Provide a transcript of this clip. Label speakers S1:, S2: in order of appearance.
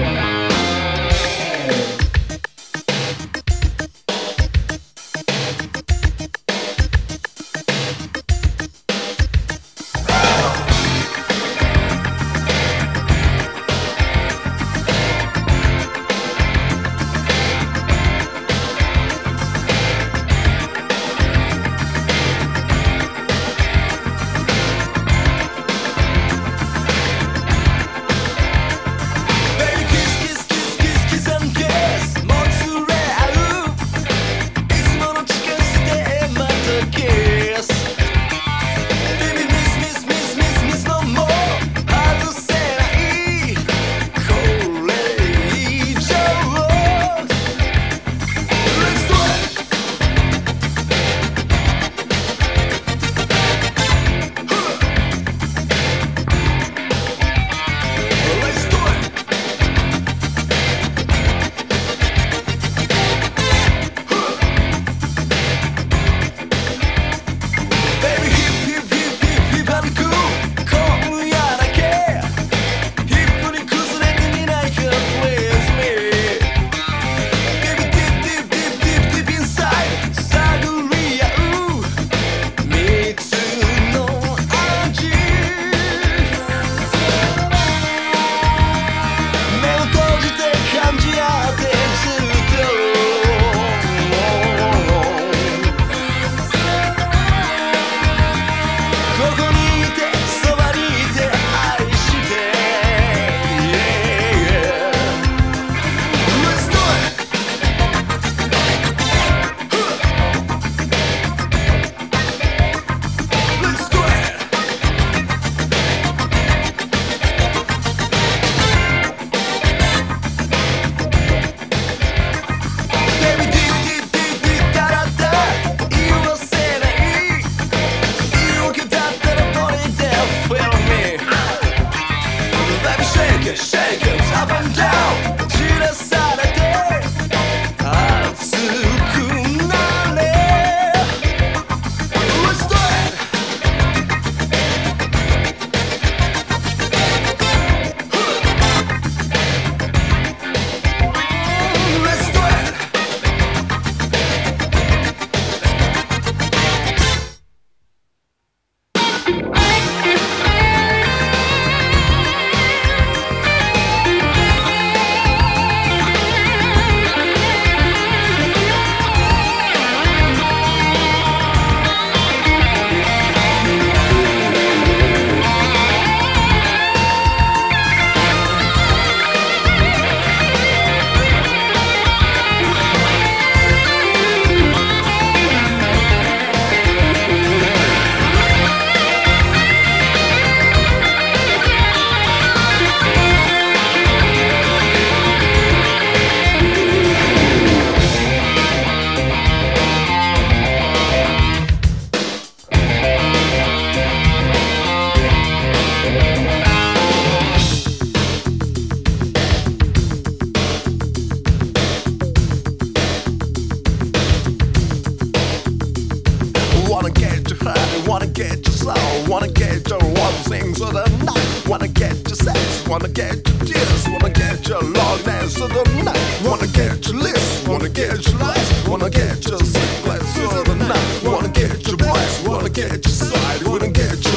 S1: Yeah. get your soul, wanna get your warm things of the night, wanna get your sex, wanna get your tears, wanna get your long dance of the night, wanna get your lips, wanna get your lights, wanna get your secrets of the night, wanna get your voice, wanna get your side, wanna get your